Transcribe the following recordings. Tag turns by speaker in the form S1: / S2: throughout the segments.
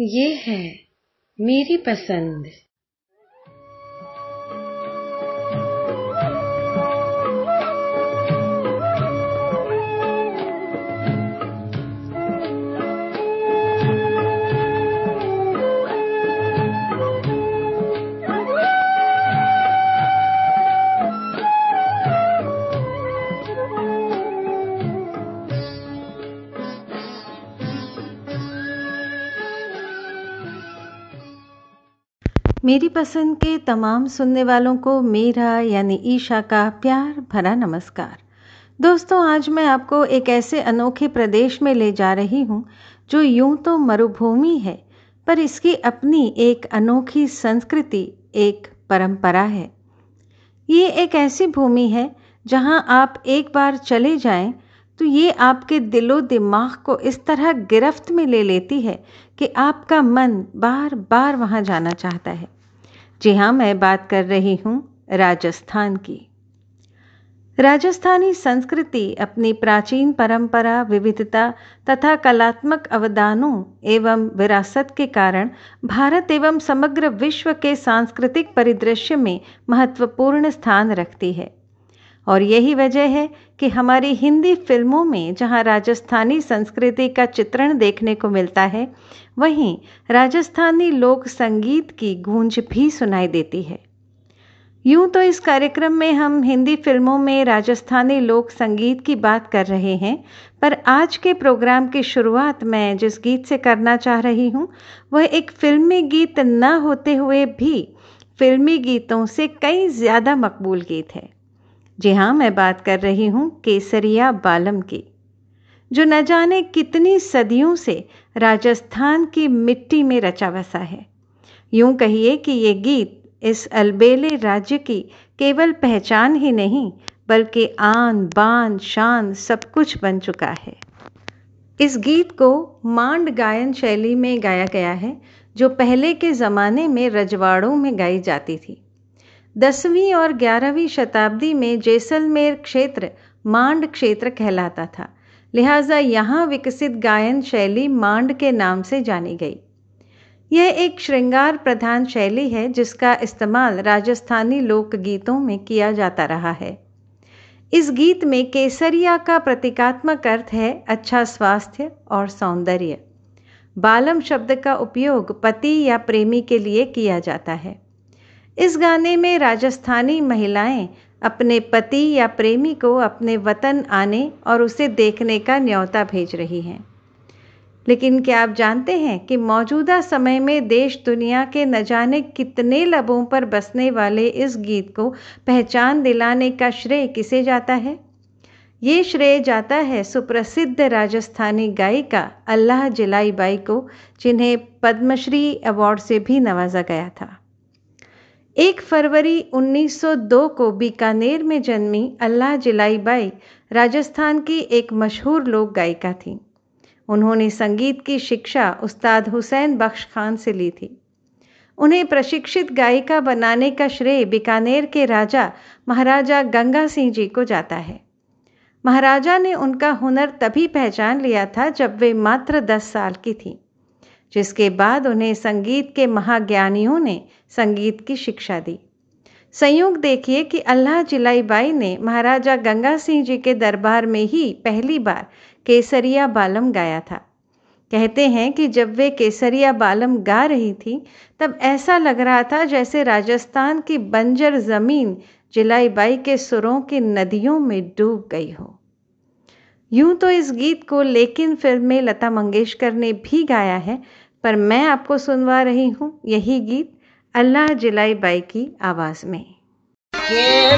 S1: ये है मेरी पसंद।
S2: मेरी पसंद के तमाम सुनने वालों को मेरा यानी ईशा का प्यार भरा नमस्कार। दोस्तों, आज मैं आपको एक ऐसे अनोखे प्रदेश में ले जा रही हूँ, जो यूँ तो मरुभूमि है, पर इसकी अपनी एक अनोखी संस्कृति, एक परंपरा है। ये एक ऐसी भूमि है, जहाँ आप एक बार चले जाएँ तो ये आपके दिलो दिमाग को इस तरह गिरफ्त में ले लेती है कि आपका मन बार बार वहाँ जाना चाहता है। जी हाँ मैं बात कर रही हूँ राजस्थान की। राजस्थानी संस्कृति अपनी प्राचीन परंपरा, विविधता तथा कलात्मक अवदानों एवं विरासत के कारण भारत एवं समग्र विश्व के सांस्कृतिक परिदृश्य में महत्वपूर्ण स्थान रखती है। और यही वजह है कि हमारी हिंदी फ़िल्मों में जहाँ राजस्थानी संस्कृति का चित्रण देखने को मिलता है, वहीं राजस्थानी लोक संगीत की गूंज भी सुनाई देती है। यूँ तो इस कार्यक्रम में हम हिंदी फ़िल्मों में राजस्थानी लोक संगीत की बात कर रहे हैं, पर आज के प्रोग्राम की शुरुआत मैं जिस गीत से करना चाह रही हूँ, वह एक फिल्मी गीत न होते हुए भी फिल्मी गीतों से कई ज़्यादा मकबूल गीत है। जी हाँ मैं बात कर रही हूँ केसरिया बालम की, जो न जाने कितनी सदियों से राजस्थान की मिट्टी में रचा बसा है। यूँ कहिए कि ये गीत इस अलबेले राज्य की केवल पहचान ही नहीं, बल्कि आन, बान, शान सब कुछ बन चुका है। इस गीत को मांड गायन शैली में गाया गया है, जो पहले के ज़माने में रजवाड़ों में गाई जाती थी। दसवीं और ग्यारहवीं शताब्दी में जैसलमेर क्षेत्र मांड क्षेत्र कहलाता था। लिहाजा यहाँ विकसित गायन शैली मांड के नाम से जानी गई। यह एक श्रृंगार प्रधान शैली है, जिसका इस्तेमाल राजस्थानी लोकगीतों में किया जाता रहा है। इस गीत में केसरिया का प्रतीकात्मक अर्थ है अच्छा स्वास्थ्य और सौंदर्य। बालम शब्द का उपयोग पति या प्रेमी के लिए किया जाता है। इस गाने में राजस्थानी महिलाएँ अपने पति या प्रेमी को अपने वतन आने और उसे देखने का न्योता भेज रही हैं। लेकिन क्या आप जानते हैं कि मौजूदा समय में देश दुनिया के न जाने कितने लबों पर बसने वाले इस गीत को पहचान दिलाने का श्रेय किसे जाता है? ये श्रेय जाता है सुप्रसिद्ध राजस्थानी गायिका अल्लाह जिलाई बाई को, जिन्हें पद्मश्री अवार्ड से भी नवाजा गया था। एक फरवरी 1902 को बीकानेर में जन्मी अल्लाह जिलाई बाई राजस्थान की एक मशहूर लोक गायिका थी। उन्होंने संगीत की शिक्षा उस्ताद हुसैन बख्श खान से ली थी। उन्हें प्रशिक्षित गायिका बनाने का श्रेय बीकानेर के राजा महाराजा गंगा सिंह जी को जाता है। महाराजा ने उनका हुनर तभी पहचान लिया था जब वे मात्र दस साल की थीं। जिसके बाद उन्हें संगीत के महाज्ञानियों ने संगीत की शिक्षा दी। संयोग देखिए कि अल्लाह जिलाई बाई ने महाराजा गंगा सिंह जी के दरबार में ही पहली बार केसरिया बालम गाया था। कहते हैं कि जब वे केसरिया बालम गा रही थी, तब ऐसा लग रहा था जैसे राजस्थान की बंजर ज़मीन जिलाई बाई के सुरों की नदियों में डूब गई हो। यूँ तो इस गीत को लेकिन फ़िल्म में लता मंगेशकर ने भी गाया है, पर मैं आपको सुनवा रही हूँ यही गीत अल्लाह जिलाई बाई की आवाज़ में।
S3: के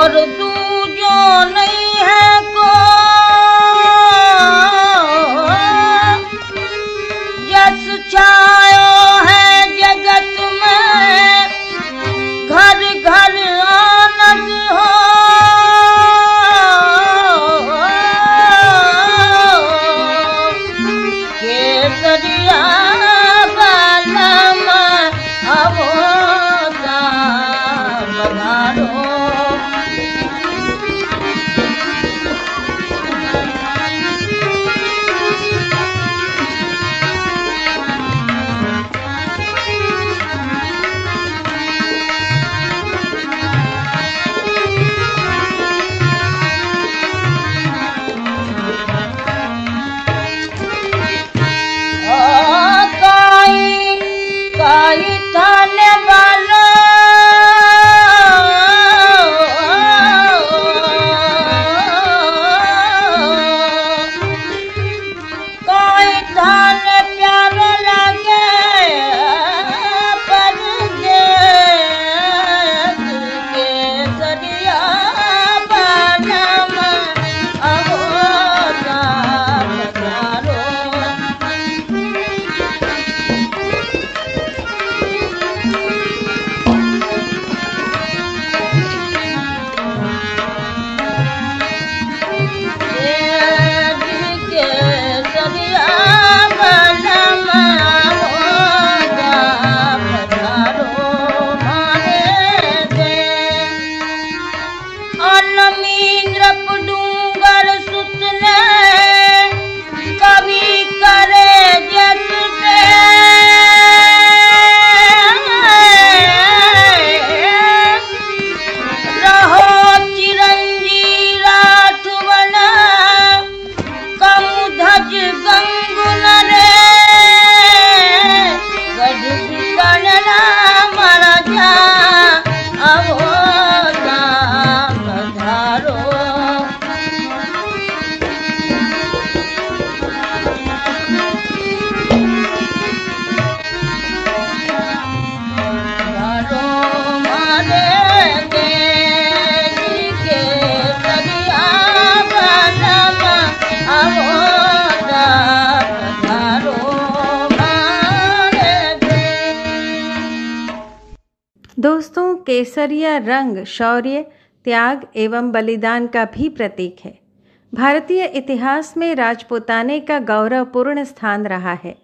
S3: घर
S2: तू जो हो शौर्य, त्याग एवं बलिदान का भी प्रतीक है। भारतीय इतिहास में राजपुताने का गौरवपूर्ण स्थान रहा है।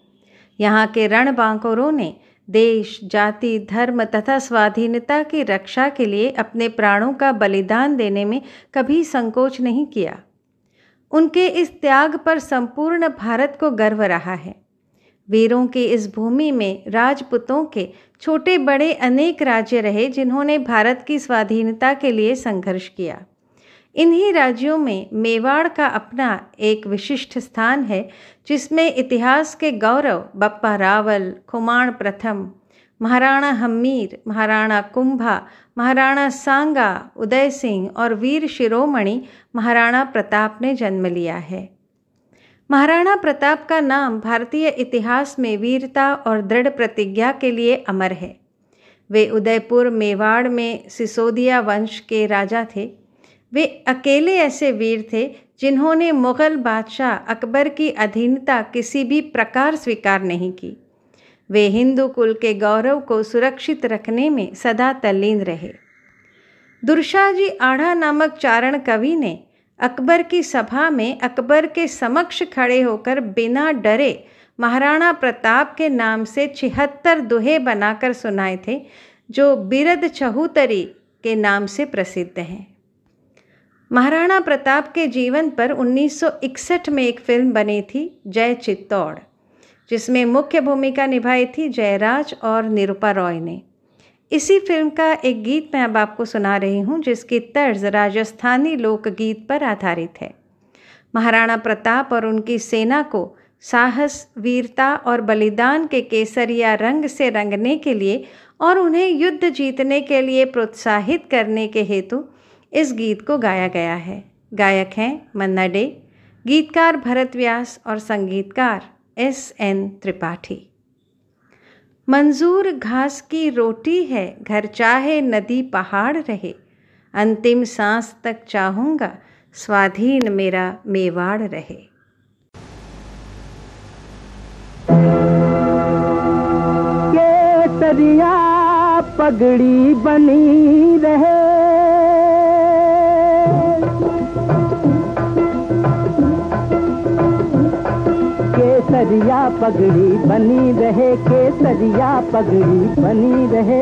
S2: यहाँ के रणबांकुरों ने देश, जाति, धर्म तथा स्वाधीनता की रक्षा के लिए अपने प्राणों का बलिदान देने में कभी संकोच नहीं किया। उनके इस त्याग पर संपूर्ण भारत को गर्व रहा है। वीरों की इस भूमि में राजपूतों के छोटे बड़े अनेक राज्य रहे, जिन्होंने भारत की स्वाधीनता के लिए संघर्ष किया। इन्हीं राज्यों में मेवाड़ का अपना एक विशिष्ट स्थान है, जिसमें इतिहास के गौरव बप्पा रावल, खुमाण प्रथम, महाराणा हम्मीर, महाराणा कुंभा, महाराणा सांगा, उदय सिंह और वीर शिरोमणि महाराणा प्रताप ने जन्म लिया है। महाराणा प्रताप का नाम भारतीय इतिहास में वीरता और दृढ़ प्रतिज्ञा के लिए अमर है। वे उदयपुर मेवाड़ में सिसोदिया वंश के राजा थे। वे अकेले ऐसे वीर थे जिन्होंने मुग़ल बादशाह अकबर की अधीनता किसी भी प्रकार स्वीकार नहीं की। वे हिंदू कुल के गौरव को सुरक्षित रखने में सदा तल्लीन रहे। दुर्शा जी आढ़ा नामक चारण कवि ने अकबर की सभा में अकबर के समक्ष खड़े होकर बिना डरे महाराणा प्रताप के नाम से छिहत्तर दुहे बनाकर सुनाए थे, जो बिरद चहूतरी के नाम से प्रसिद्ध हैं। महाराणा प्रताप के जीवन पर 1961 में एक फ़िल्म बनी थी, जय चित्तौड़, जिसमें मुख्य भूमिका निभाई थी जयराज और निरुपा रॉय ने। इसी फ़िल्म का एक गीत मैं अब आपको सुना रही हूँ, जिसकी तर्ज राजस्थानी लोकगीत पर आधारित है। महाराणा प्रताप और उनकी सेना को साहस, वीरता और बलिदान के केसरिया रंग से रंगने के लिए और उन्हें युद्ध जीतने के लिए प्रोत्साहित करने के हेतु इस गीत को गाया गया है। गायक हैं मन्ना डे, गीतकार भरत व्यास और संगीतकार एस एन त्रिपाठी। मंजूर घास की रोटी है, घर चाहे नदी पहाड़ रहे। अंतिम सांस तक चाहूँगा, स्वाधीन मेरा मेवाड़ रहे।
S4: केसरिया पगड़ी बनी रहे। केसरिया पगड़ी बनी रहे केसरिया पगड़ी बनी रहे।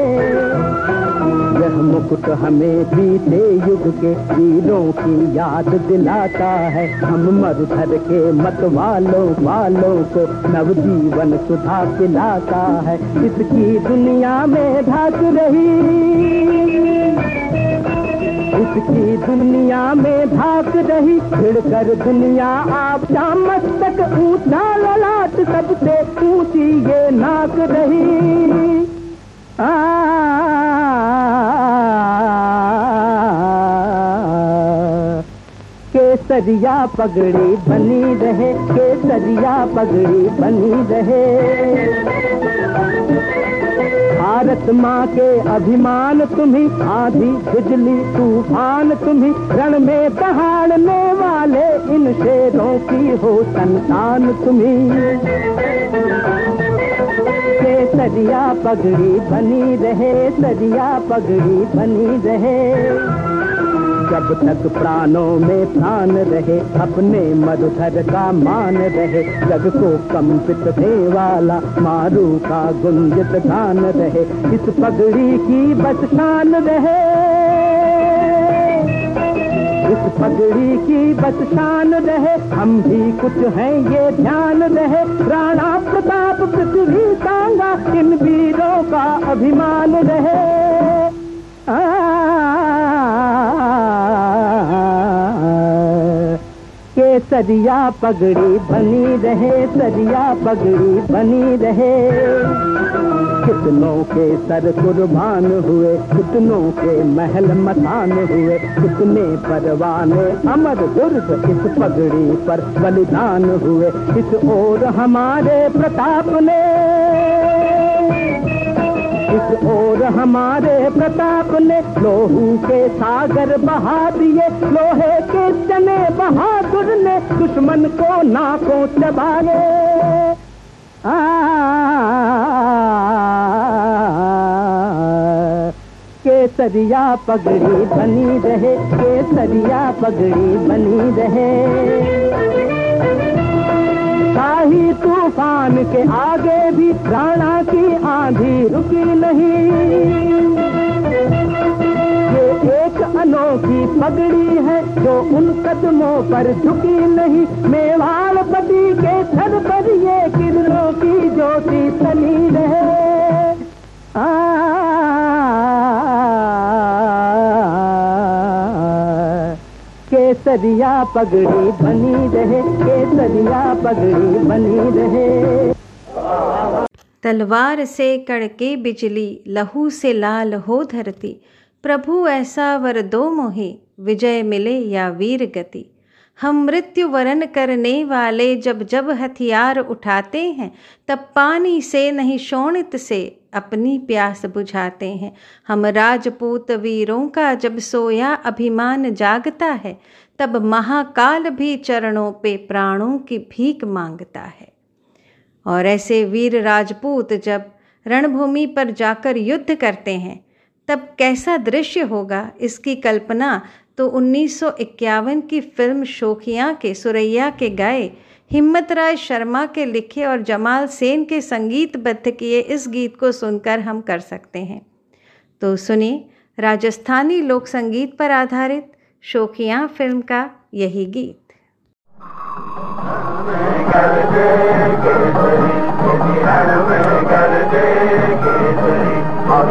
S4: यह मुकुट हमें बीते युग के वीरों की याद दिलाता है। हम मरुधर के मत वालों वालों को नवजीवन सुधा पिलाता है। इसकी दुनिया में ढाक रही। इसकी दुनिया में भाग रही भिड़ कर दुनिया आप मस्तक ऊँचा ललाट सबसे ऊँची ये नाक रही केसरिया पगड़ी बनी रहे केसरिया पगड़ी बनी रहे भारत माँ के अभिमान, तुम्ही आधी बिजली, तूफ़ान, तुम्ही रण में दहाड़ने वाले इन शेरों की हो संतान तुम्ही। सरिया पगड़ी बनी रहे, सरिया पगड़ी बनी रहे। जब तक प्राणों में प्राण रहे, अपने मधुधर का मान रहे, जग को कंपित दे वाला मारू का गुंजित गान रहे, इस पगड़ी की बस शान रहे। इस पगड़ी की बस शान रहे, हम भी कुछ हैं, ये ध्यान रहे। राणा प्रताप पृथ्वी सांगा, इन वीरों का अभिमान रहे। सरिया पगड़ी बनी रहे सरिया पगड़ी बनी रहे। कितनों के सर कुर्बान हुए, कितनों के महल मसान हुए, कितने परवाने अमर दुर्ग इस पगड़ी पर बलिदान हुए। इस ओर हमारे प्रताप ने ओर हमारे प्रताप ने लोहू के सागर बहा दिए। लोहे के चने बहादुर ने दुश्मन को नाकों चबाए। केसरिया पगड़ी बनी रहे, केसरिया पगड़ी बनी रहे। शाही तूफ़ान के आगे भी राणा की आंधी रुकी नहीं। ये एक अनोखी पगड़ी है जो उन कदमों पर झुकी नहीं। मेवाड़ पति के सर पर ये किरणों की ज्योति तनी रहे। केसरिया पगड़ी बनी रहे, केसरिया पगड़ी बनी रहे।
S2: तलवार से कड़के बिजली, लहू से लाल हो धरती। प्रभु ऐसा वर दो मोहे, विजय मिले या वीर गति। हम मृत्यु वरण करने वाले जब जब हथियार उठाते हैं, तब पानी से नहीं शोणित से अपनी प्यास बुझाते हैं। हम राजपूत वीरों का जब सोया अभिमान जागता है तब महाकाल भी चरणों पे प्राणों की भीख माँगता है। और ऐसे वीर राजपूत जब रणभूमि पर जाकर युद्ध करते हैं, तब कैसा दृश्य होगा इसकी कल्पना तो 1951 की फ़िल्म शोखिया के, सुरैया के गाए हिम्मत राय शर्मा के लिखे और जमाल सेन के संगीतबद्ध किए इस गीत को सुनकर हम कर सकते हैं। तो सुनिए, राजस्थानी लोक संगीत पर आधारित शोखिया फ़िल्म का यही गीत।
S5: अब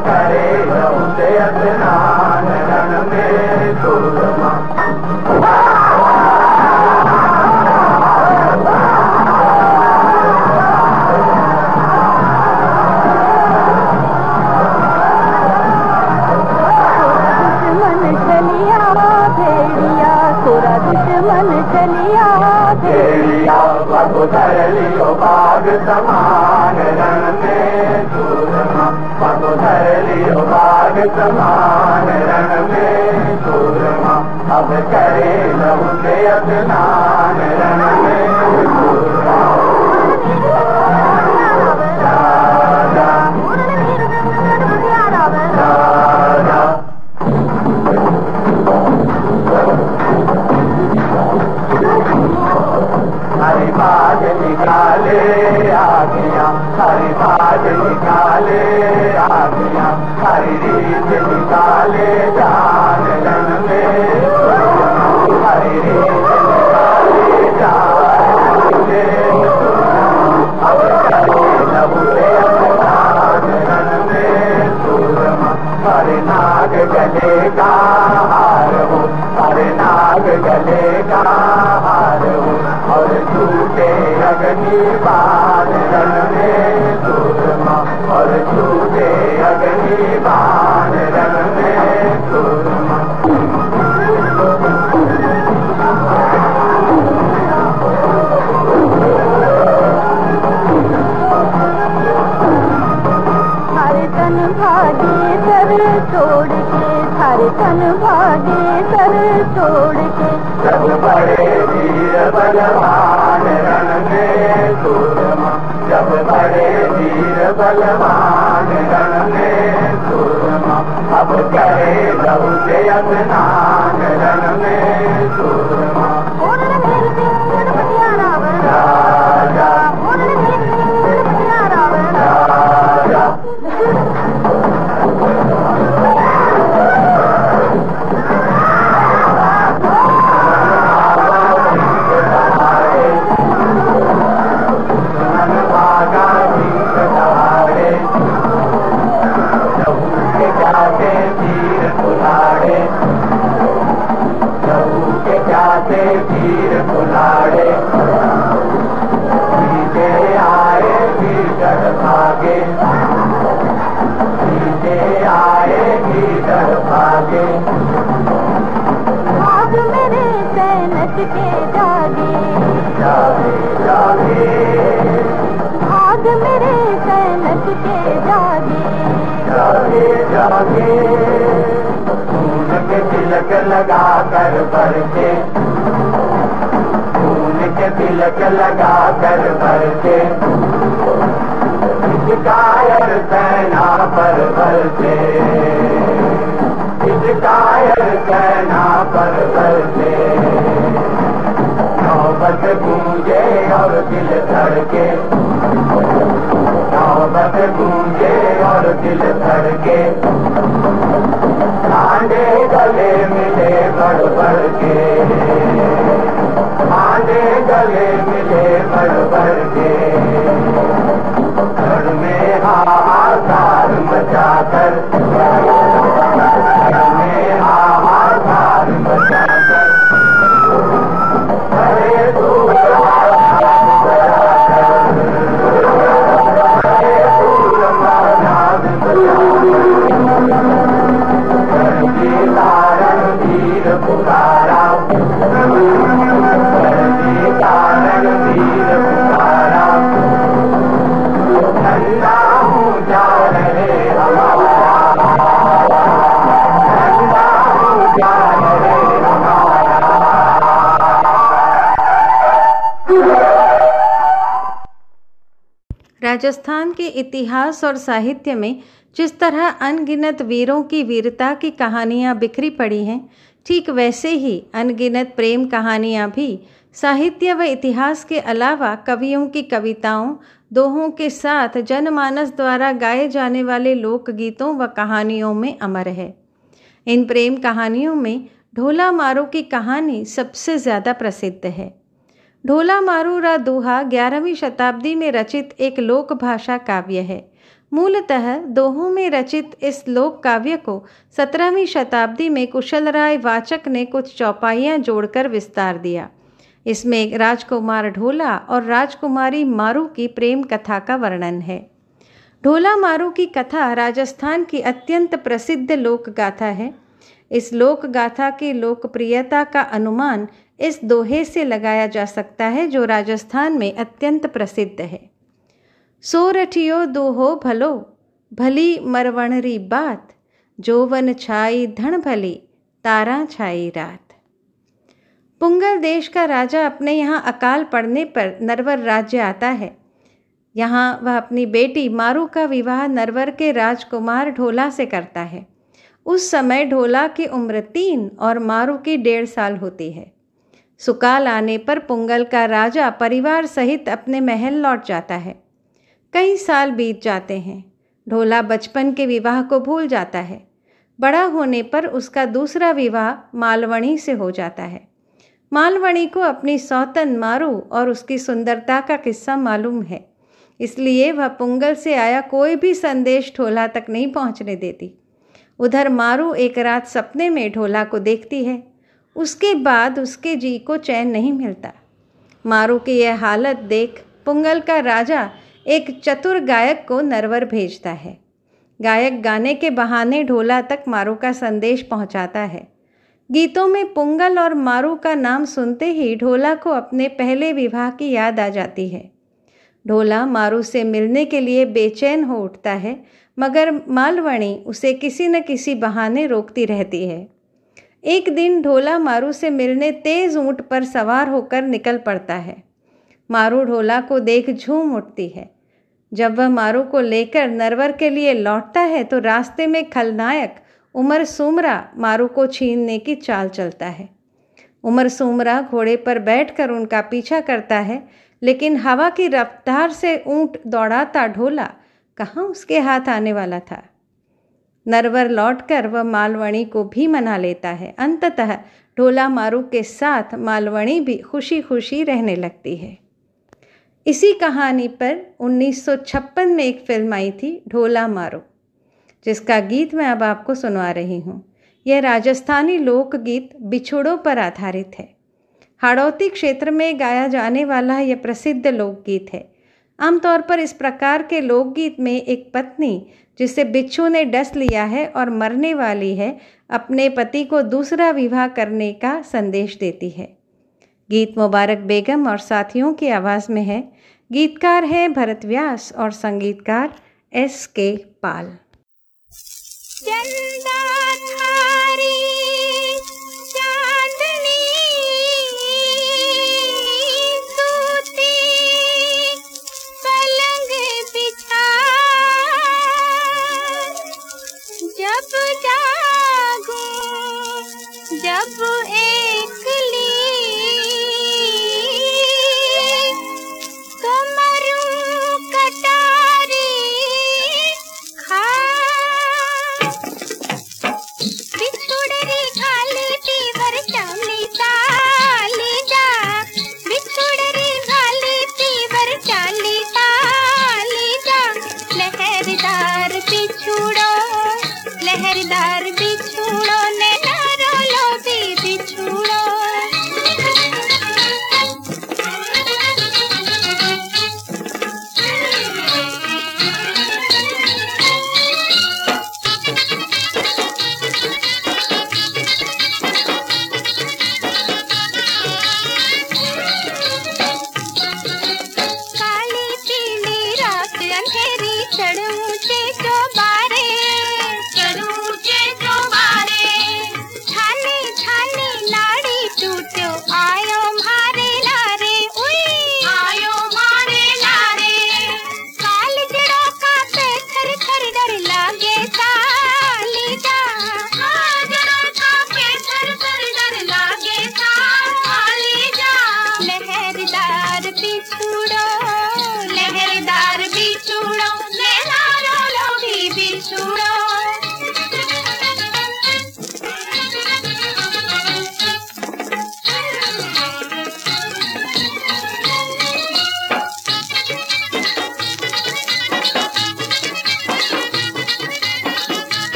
S5: थर बाग समान रण में सूरमा बाग समान रण में सूरमा अब करे लहू से स्नान रण में निकाले आगिया हरि बाज निकाले आगिया हरि रीत निकाले, जान में हरि रीत निकाले, जान अब करे से स्नान में सूरमा हरि नाग गले का हार हो, हरि नाग गले का हार हो। और छूटे अग्नि बाण रण में सूरमा और छूटे अग्नि बाण रण में सूरमा
S6: हर तन भागे सर छोड़ के हर तन भागे सर छोड़ के
S5: सब बड़े वीर बलवान रण में सूरमा जब बड़े वीर बलवान रण में सूरमा अब करे लहू से स्नान रण में सूरमा के
S6: जागे।
S5: जागे जागे।
S6: आज मेरे सैनक के जागे।
S5: जागे जागे। खून के तिलक लगा कर भर के फूल के तिलक लगा कर भर के कायर सेना पर भर के कायर सेना पर भर के नौबत गूंजे और दिल धड़के। नौबत गूंजे और दिल धड़के। आंधे गले मिले बढ़ बढ़ के। आंधे गले मिले बढ़ बढ़ के।
S2: राजस्थान के इतिहास और साहित्य में जिस तरह अनगिनत वीरों की वीरता की कहानियाँ बिखरी पड़ी हैं, ठीक वैसे ही अनगिनत प्रेम कहानियाँ भी साहित्य व इतिहास के अलावा कवियों की कविताओं, दोहों के साथ जनमानस द्वारा गाए जाने वाले लोकगीतों व कहानियों में अमर है। इन प्रेम कहानियों में ढोला मारू की कहानी सबसे ज़्यादा प्रसिद्ध है। ढोला मारू रा दोहा ग्यारहवीं शताब्दी में रचित एक लोक भाषा काव्य है। मूलतः दोहों में रचित इस लोक काव्य को सत्रहवीं शताब्दी में कुशल राय वाचक ने कुछ चौपाइयाँ जोड़कर विस्तार दिया। इसमें राजकुमार ढोला और राजकुमारी मारू की प्रेम कथा का वर्णन है। ढोला मारू की कथा राजस्थान की अत्यंत प्रसिद्ध लोक गाथा है। इस लोक गाथा की लोकप्रियता का अनुमान इस दोहे से लगाया जा सकता है, जो राजस्थान में अत्यंत प्रसिद्ध है। सो रठियो दोहो भलो, भली मरवणरी बात जोवन छाई धन भली, तारा छाई रात। पुंगल देश का राजा अपने यहाँ अकाल पड़ने पर नरवर राज्य आता है। यहाँ वह अपनी बेटी मारू का विवाह नरवर के राजकुमार ढोला से करता है। उस समय ढोला की उम्र तीन और मारू की डेढ़ साल होती है। सुकाल आने पर पुंगल का राजा परिवार सहित अपने महल लौट जाता है। कई साल बीत जाते हैं। ढोला बचपन के विवाह को भूल जाता है। बड़ा होने पर उसका दूसरा विवाह मालवणी से हो जाता है। मालवणी को अपनी सौतन मारू और उसकी सुंदरता का किस्सा मालूम है। इसलिए वह पुंगल से आया कोई भी संदेश ढोला तक नहीं पहुँचने देती। उधर मारू एक रात सपने में ढोला को देखती है। उसके बाद उसके जी को चैन नहीं मिलता। मारू की यह हालत देख पुंगल का राजा एक चतुर गायक को नरवर भेजता है। गायक गाने के बहाने ढोला तक मारू का संदेश पहुंचाता है। गीतों में पुंगल और मारू का नाम सुनते ही ढोला को अपने पहले विवाह की याद आ जाती है। ढोला मारू से मिलने के लिए बेचैन हो उठता है मगर मालवणी उसे किसी न किसी बहाने रोकती रहती है। एक दिन ढोला मारू से मिलने तेज ऊँट पर सवार होकर निकल पड़ता है। मारू ढोला को देख झूम उठती है। जब वह मारू को लेकर नरवर के लिए लौटता है तो रास्ते में खलनायक उमर सुमरा मारू को छीनने की चाल चलता है। उमर सुमरा घोड़े पर बैठकर उनका पीछा करता है, लेकिन हवा की रफ्तार से ऊँट दौड़ाता ढोला कहाँ उसके हाथ आने वाला था? नरवर लौटकर वह मालवणी को भी मना लेता है। अंततः ढोला मारू के साथ मालवणी भी खुशी खुशी रहने लगती है। इसी कहानी पर 1956 में एक फ़िल्म आई थी ढोला मारो जिसका गीत मैं अब आपको सुनवा रही हूँ। यह राजस्थानी लोकगीत बिछोड़ों पर आधारित है। हाड़ौती क्षेत्र में गाया जाने वाला यह प्रसिद्ध लोकगीत है। आमतौर पर इस प्रकार के लोकगीत में एक पत्नी, जिसे बिच्छू ने डस लिया है और मरने वाली है, अपने पति को दूसरा विवाह करने का संदेश देती है। गीत मुबारक बेगम और साथियों की आवाज़ में है। गीतकार है भरत व्यास और संगीतकार एस के पाल।
S6: चंदा थारी जब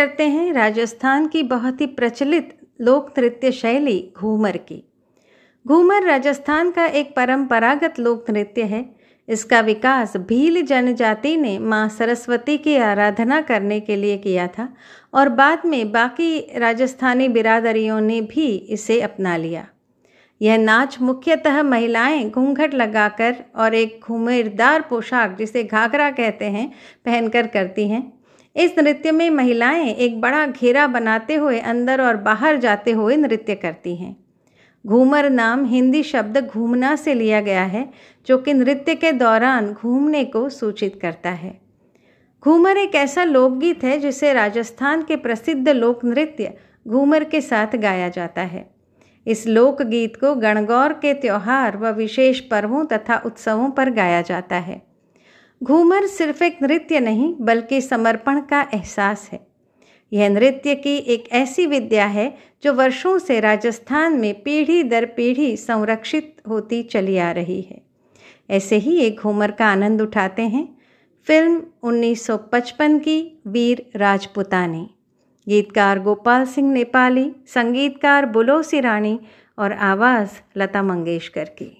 S2: करते हैं राजस्थान की बहुत ही प्रचलित लोक नृत्य शैली घूमर की। घूमर राजस्थान का एक परंपरागत लोक नृत्य है। इसका विकास भील जनजाति ने माँ सरस्वती की आराधना करने के लिए किया था और बाद में बाकी राजस्थानी बिरादरियों ने भी इसे अपना लिया। यह नाच मुख्यतः महिलाएँ घूंघट लगाकर और एक घुमेरदार पोशाक जिसे घाघरा कहते हैं, पहनकर करती हैं। इस नृत्य में महिलाएँ एक बड़ा घेरा बनाते हुए अंदर और बाहर जाते हुए नृत्य करती हैं। घूमर नाम हिंदी शब्द घूमना से लिया गया है, जो कि नृत्य के दौरान घूमने को सूचित करता है। घूमर एक ऐसा लोकगीत है जिसे राजस्थान के प्रसिद्ध लोक नृत्य घूमर के साथ गाया जाता है। इस लोकगीत को गणगौर के त्यौहार व विशेष पर्वों तथा उत्सवों पर गाया जाता है। घूमर सिर्फ़ एक नृत्य नहीं, बल्कि समर्पण का एहसास है। यह नृत्य की एक ऐसी विद्या है जो वर्षों से राजस्थान में पीढ़ी दर पीढ़ी संरक्षित होती चली आ रही है। ऐसे ही एक घूमर का आनंद उठाते हैं। फ़िल्म 1955 की वीर राजपुतानी। गीतकार गोपाल सिंह नेपाली, संगीतकार बुलो सिरानी और आवाज़ लता मंगेशकर की।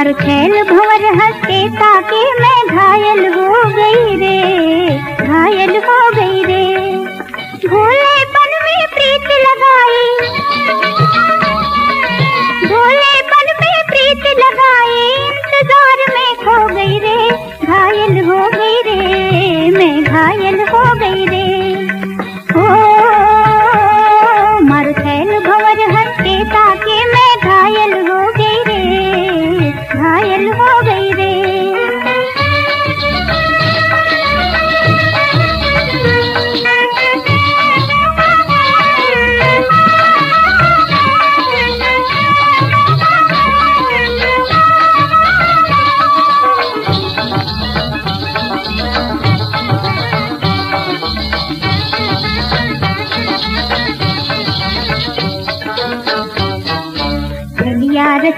S6: भंवर छैल भंवर ताके मैं घायल हो गई रे, घायल हो गई रे। भोले पन में प्रीत लगाई भोलेपन में प्रीत लगाई इंतज़ार में खो गई रे, घायल हो गई रे, मैं घायल हो गई रे। हो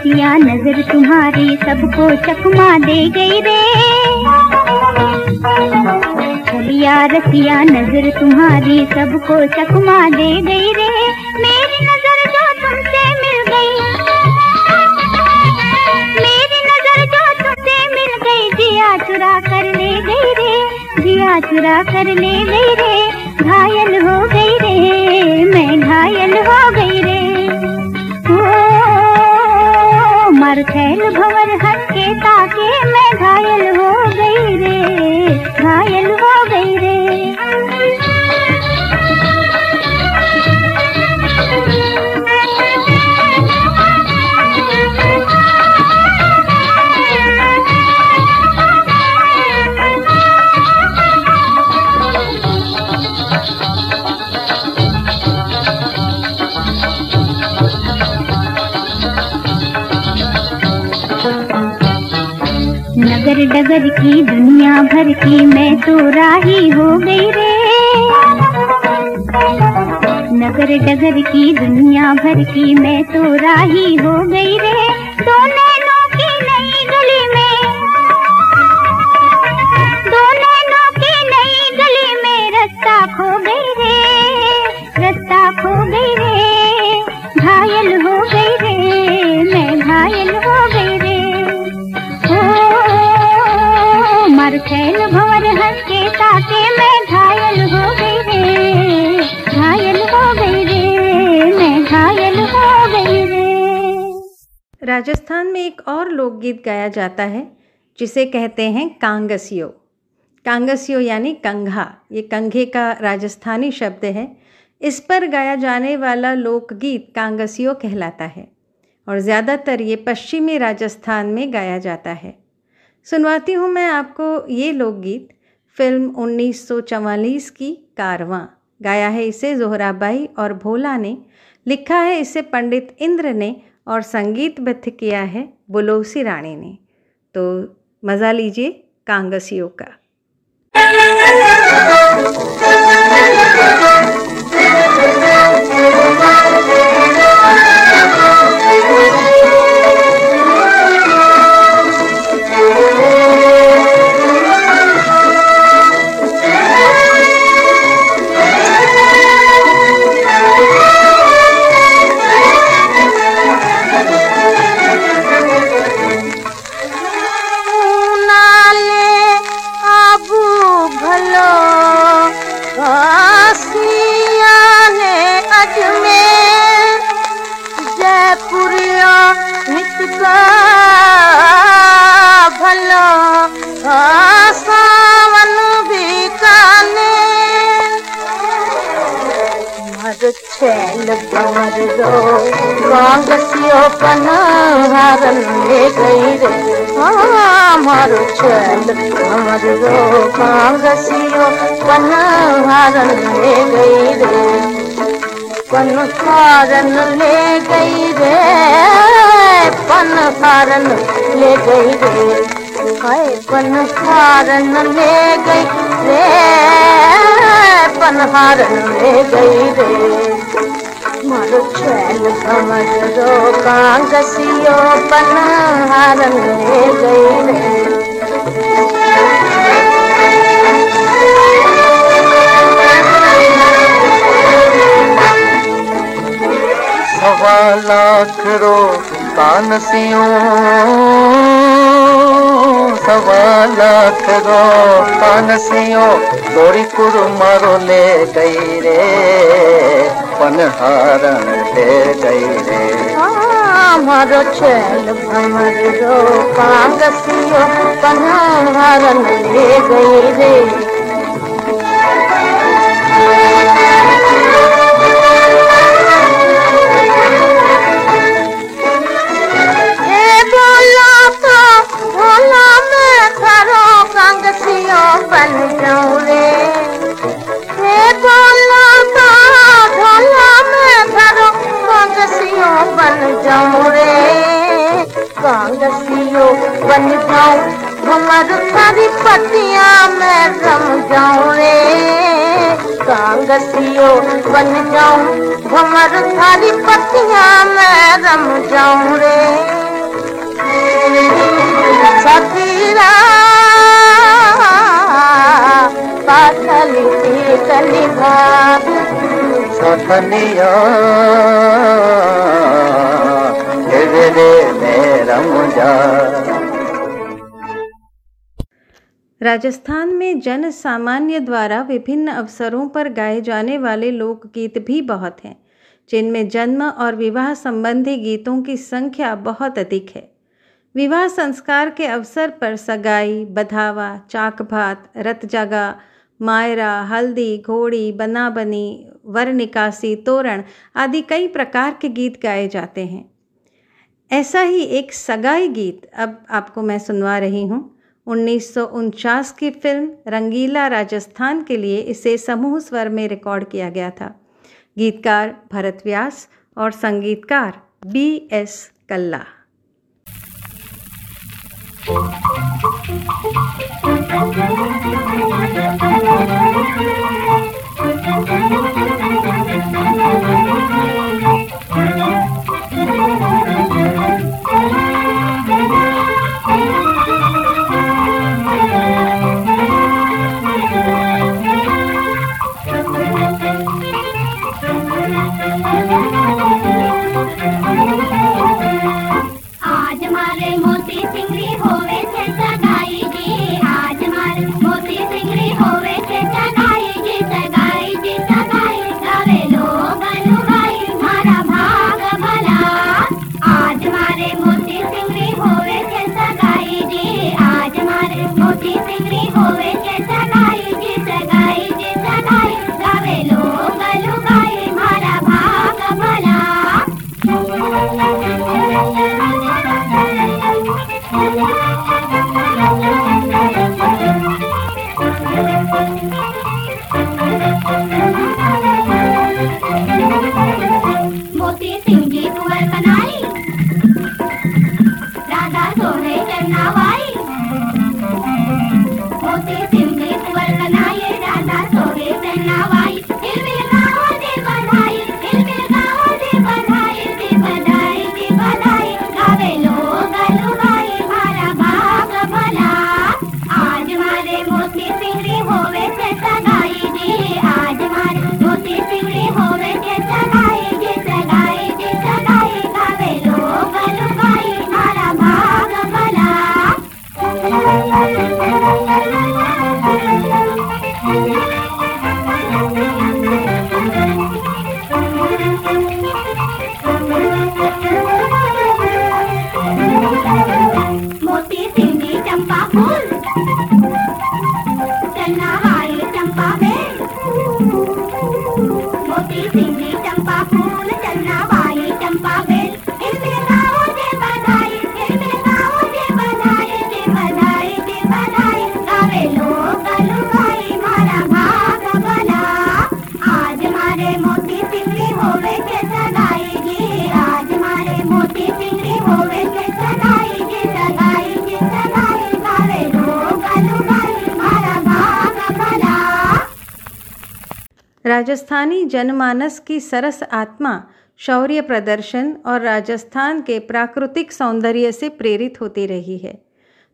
S6: रसिया नज़र तुम्हारी, सबको चकमा दे गई रे। छलिया रसिया नज़र तुम्हारी, सबको चकमा दे गई रे। मेरी नज़र जो तुमसे मिल गई, मेरी नज़र जो तुमसे मिल गई, जिया चुरा कर ले गई रे, जिया चुरा कर ले गई रे। घायल हो गई रे, मैं घायल हो गई रे। खैल भंवर हंस डगर की दुनिया भर की मैं तो राही हो गई रे। नगर डगर की दुनिया भर की मैं तो राही हो गई रे।
S2: राजस्थान में एक और लोकगीत गाया जाता है, जिसे कहते हैं कांगसियो। कांगसियो यानी कंघा, ये कंघे का राजस्थानी शब्द है। इस पर गाया जाने वाला लोकगीत कांगसियो कहलाता है, और ज़्यादातर ये पश्चिमी राजस्थान में गाया जाता है। सुनवाती हूँ मैं आपको ये लोकगीत, फ़िल्म 1944 की कारवां। गाया है इसे जोहराबाई और भोला ने, लिखा है इसे पंडित इंद्र ने और संगीतबद्ध किया है बुलोसी रानी ने। तो मज़ा लीजिए कांगसियों का।
S3: भल सावन बे मो बांगीओ पन हरण ले गई रे। हा मर छो कांगीओ पन गई रे। पन ले गई रे। पनहारन ले गई रे। हाय पनहारन ले गई रे। पनहारन ले गई रे। मारो छैल भंवर रो कांगसियो पनहारन ले गई रे।
S7: सवा लाख रो कानसियों सवा लाख रो कानसियों तोरी कुरु मारो ले गई रे, पनहारन ले गई रे।
S3: छैल भंवर रो कांगसियो पनहारन ले गई कांगसियो बन जाऊँ रे ए बोला भोला मैं थारो कांगसियो बन जाऊँ रे कांगसियो बन जाऊँ भंवर थारी पतिया मैं रम जाऊँ कांगसियो बन जाऊँ भमर थारी पतिया मैं रम जाऊँ रे
S2: राजस्थान में जन सामान्य द्वारा विभिन्न अवसरों पर गाए जाने वाले लोकगीत भी बहुत हैं, जिनमें जन्म और विवाह संबंधी गीतों की संख्या बहुत अधिक है। विवाह संस्कार के अवसर पर सगाई, बधावा चाक भात रत जगा मायरा, हल्दी, घोड़ी, बनाबनी, वर निकासी, तोरण आदि कई प्रकार के गीत गाए जाते हैं। ऐसा ही एक सगाई गीत अब आपको मैं सुनवा रही हूँ। उन्नीस सौ उनचास की फ़िल्म रंगीला राजस्थान के लिए इसे समूह स्वर में रिकॉर्ड किया गया था। गीतकार भरत व्यास और संगीतकार B S Kalla. Thank you. Rajasthani जनमानस की सरस आत्मा शौर्य प्रदर्शन और राजस्थान के प्राकृतिक सौंदर्य से प्रेरित होती रही है।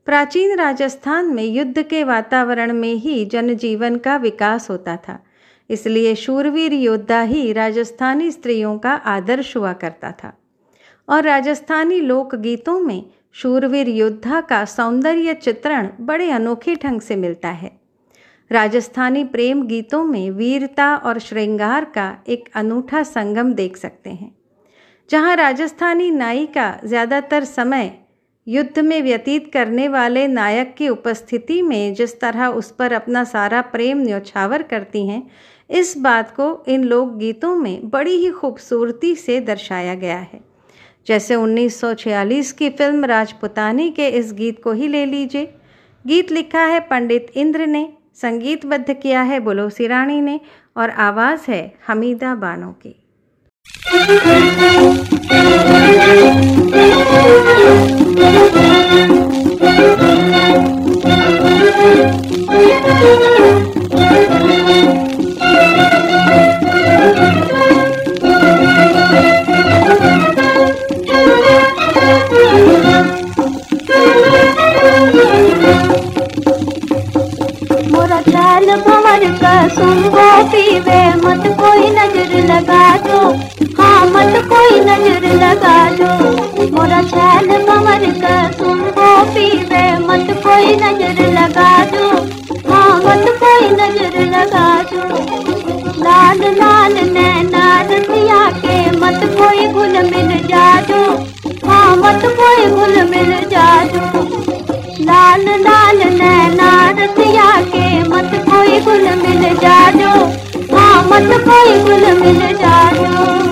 S2: प्राचीन राजस्थान में युद्ध के वातावरण में ही जनजीवन का विकास होता था। इसलिए शूरवीर योद्धा ही राजस्थानी स्त्रियों का आदर्श हुआ करता था। और राजस्थानी लोकगीतों में शूरवीर योद्धा का सौंदर्य चित्रण बड़े अनोखे ढंग से मिलता है। राजस्थानी प्रेम गीतों में वीरता और श्रृंगार का एक अनूठा संगम देख सकते हैं। जहाँ राजस्थानी नायिका ज़्यादातर समय युद्ध में व्यतीत करने वाले नायक की उपस्थिति में जिस तरह उस पर अपना सारा प्रेम न्यौछावर करती हैं, इस बात को इन लोकगीतों में बड़ी ही खूबसूरती से दर्शाया गया है। जैसे 1946 की फ़िल्म राजपुतानी के इस गीत को ही ले लीजिए। गीत लिखा है पंडित इंद्र ने संगीतबद्ध किया है बोलो सिराणी ने और आवाज़ है हमीदा बानो की।
S5: पीवे मत कोई नज़र लगा दो। हाँ मत कोई नज़र लगा दो। मोरा छैल कमर का तुमको पीवे मत कोई नज़र लगा दो। हाँ मत कोई नज़र लगा दो। लाल लाल नैना रतिया के मत कोई गुल मिल जा दो। हाँ मत कोई गुल मिल जा दो। लाल लाल नैना रतिया के मत कोई गुल मिल जा जो हाँ मत कोई गुल मिल जा दो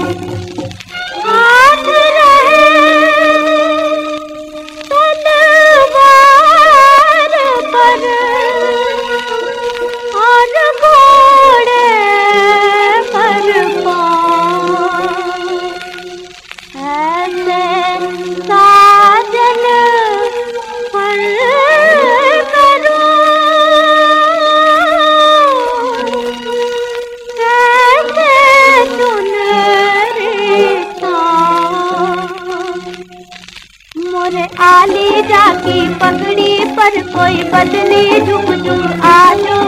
S5: झुक झुक आजो,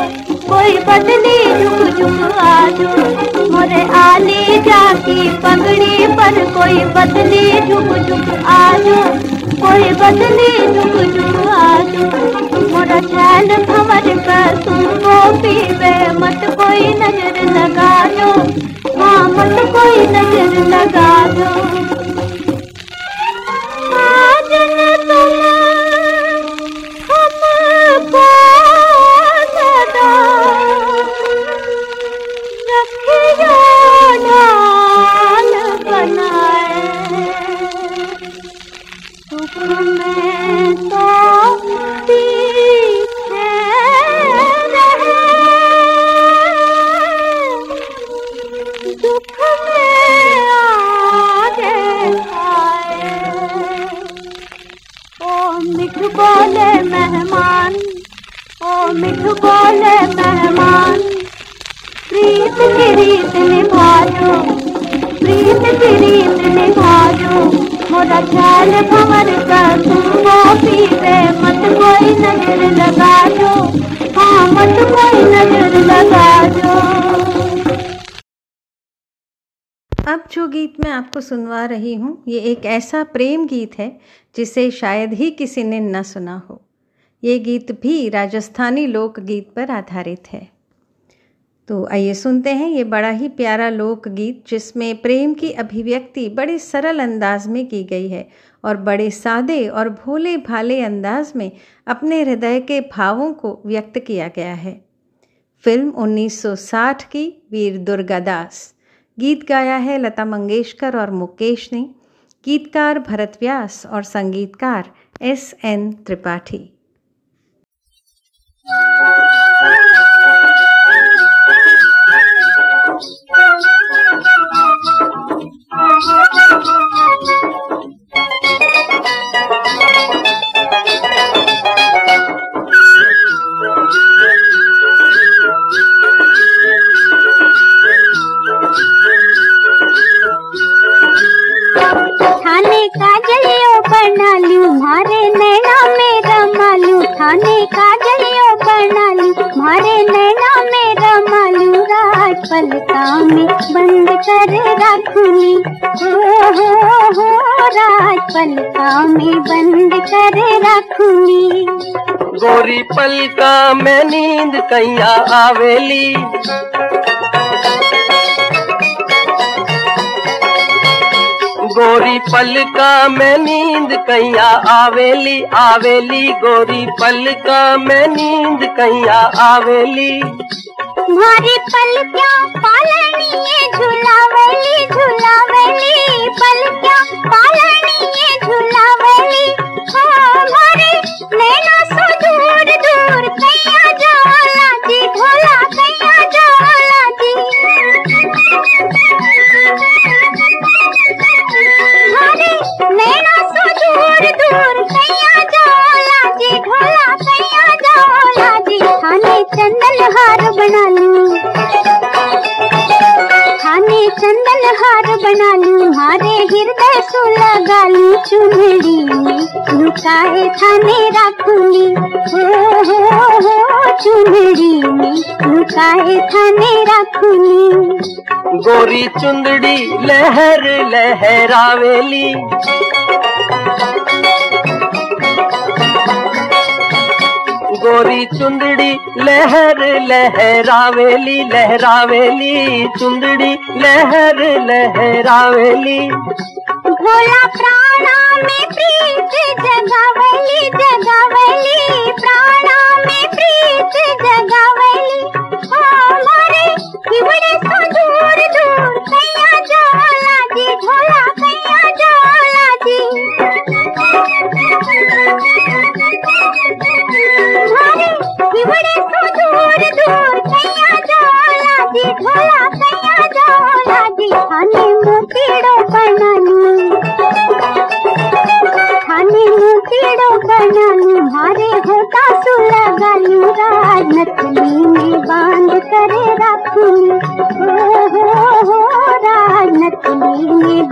S5: कोई बदली झुक झुक आजो। मोरे आली जाकी पगड़ी पर कोई बदली झुक झुक आजो। कोई बदली झुक झुक आजो। मोरा छैल भंवर कर तुमको पीवे मत कोई नज़र लगा दो मत कोई नज़र लगा दो साजन तुम बोले मेहमान। प्रीत की रीत प्रीत की रीत मोरा ख्याल का पीवे, मत कोई नज़र लगा दो हाँ मत कोई नज़र लगा दो
S2: अब जो गीत मैं आपको सुनवा रही हूँ, ये एक ऐसा प्रेम गीत है, जिसे शायद ही किसी ने न सुना हो। ये गीत भी राजस्थानी लोकगीत पर आधारित है। तो आइए सुनते हैं ये बड़ा ही प्यारा लोकगीत, जिसमें प्रेम की अभिव्यक्ति बड़े सरल अंदाज में की गई है और बड़े सादे और भोले भाले अंदाज में अपने हृदय के भावों को व्यक्त किया गया है। फ़िल्म 1960 की वीर दुर्गादास गीत गाया है लता मंगेशकर और मुकेश ने। गीतकार भरत व्यास और संगीतकार एस एन त्रिपाठी।
S5: में बंद कर रखूँगी हो हो हो रात पलका में बंद कर रखूँगी
S8: गोरी पलका में नींद कैया आवेली। गोरी पलका में नींद कैया आवेली आवेली गोरी पलका में नींद कैया आवेली।
S5: मारी पलक्या पालनी ये झुलावली झुलावली। पलक्या पालनी ये झुलावली। हाँ मारे नैना सो दूर दूर। कैया जाला जी ढोला कैया जाला जी। मारे नैना सो दूर दूर। कैया जाला जी ढोला कैया जाला जी। थाने चंदन हार बना हार बना लूँ, हारे हृदय को लगा लूँ, चुनरी है लुकाए मेरा कुली। हो हो हो
S6: चुनरी में था मेरा कुली।
S8: गोरी चुंदड़ी लहर लहरावेली। गोरी चुंदड़ी, लहर लहरावेली लहरावेली, चुंदड़ी, लहर लहरावेली।
S6: भोला प्राणा में प्रीत जगावली जगावली, प्राणा में प्रीत जगावली।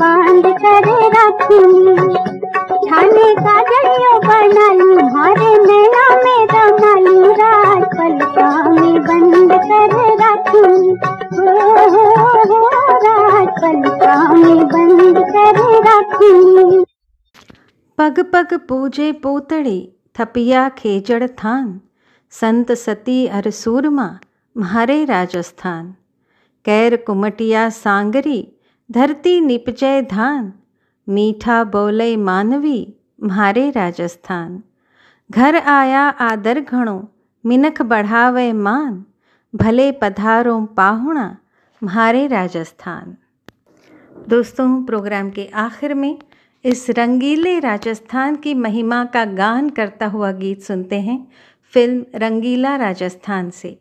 S6: बाँध करे छाने का मारे नैना में पलका में बंद करे पलका में बंद करे
S2: पग पग पूजे पोतड़े, थपिया खेजड़ थान। संत सती अर सूरमा म्हारे राजस्थान। कैर कुमटिया सांगरी धरती निपजय धान मीठा बोले मानवी म्हारे राजस्थान घर आया आदर घणो मिनख बढ़ावे मान भले पधारो पाहुणा म्हारे राजस्थान दोस्तों प्रोग्राम के आखिर में इस रंगीले राजस्थान की महिमा का गान करता हुआ गीत सुनते हैं फ़िल्म रंगीला राजस्थान से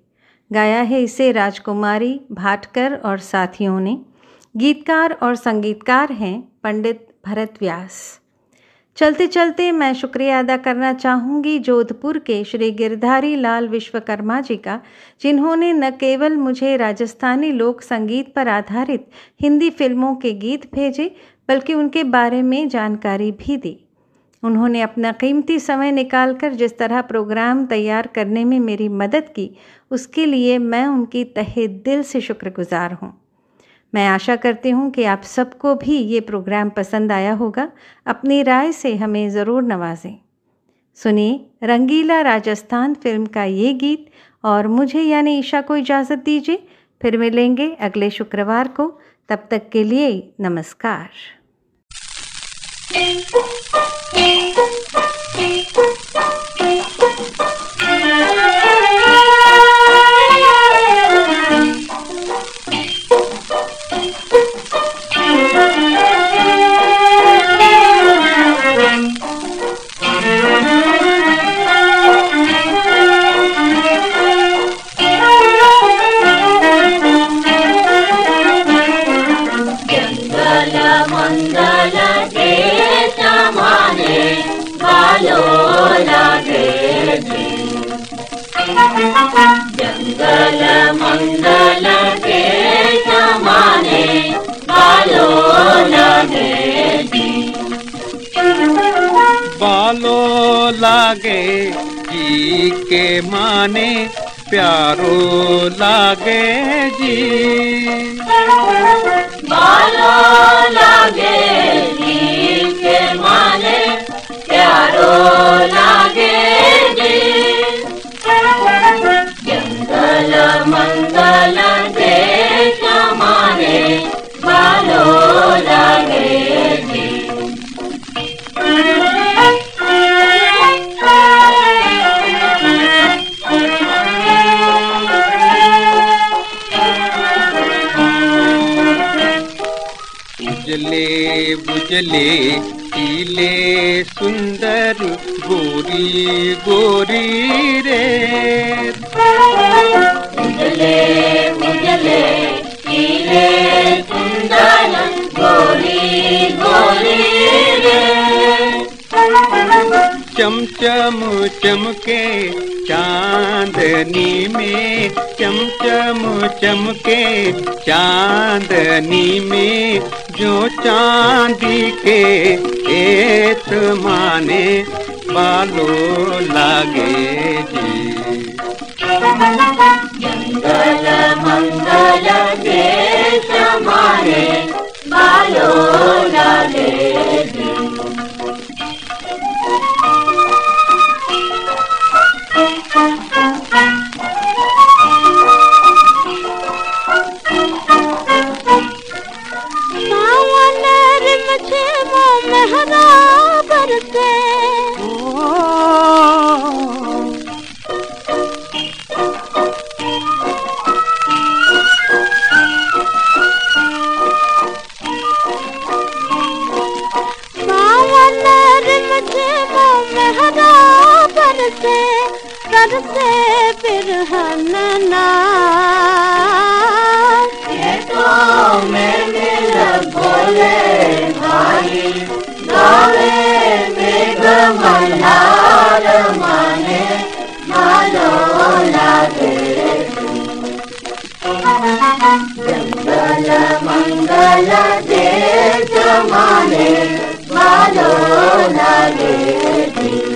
S2: गाया है इसे राजकुमारी भाटकर और साथियों ने गीतकार और संगीतकार हैं पंडित भरत व्यास। चलते चलते मैं शुक्रिया अदा करना चाहूँगी जोधपुर के श्री गिरधारी लाल विश्वकर्मा जी का, जिन्होंने न केवल मुझे राजस्थानी लोक संगीत पर आधारित हिंदी फ़िल्मों के गीत भेजे, बल्कि उनके बारे में जानकारी भी दी। उन्होंने अपना कीमती समय निकालकर जिस तरह प्रोग्राम तैयार करने में मेरी मदद की, उसके लिए मैं उनकी तहे दिल से शुक्रगुजार हूँ। मैं आशा करती हूँ कि आप सबको भी ये प्रोग्राम पसंद आया होगा। अपनी राय से हमें ज़रूर नवाजें। सुनिए, रंगीला राजस्थान फ़िल्म का ये गीत और मुझे यानी ईशा को इजाज़त दीजिए। फिर मिलेंगे अगले शुक्रवार को। तब तक के लिए नमस्कार।
S9: चमचम, चमके चांदनी में। चमचम, चमके चांदनी में। जो चांदी के एत माने, बालो लागे जी।
S10: मंगल देश माने, बालो डाले सावन good. Evergreen.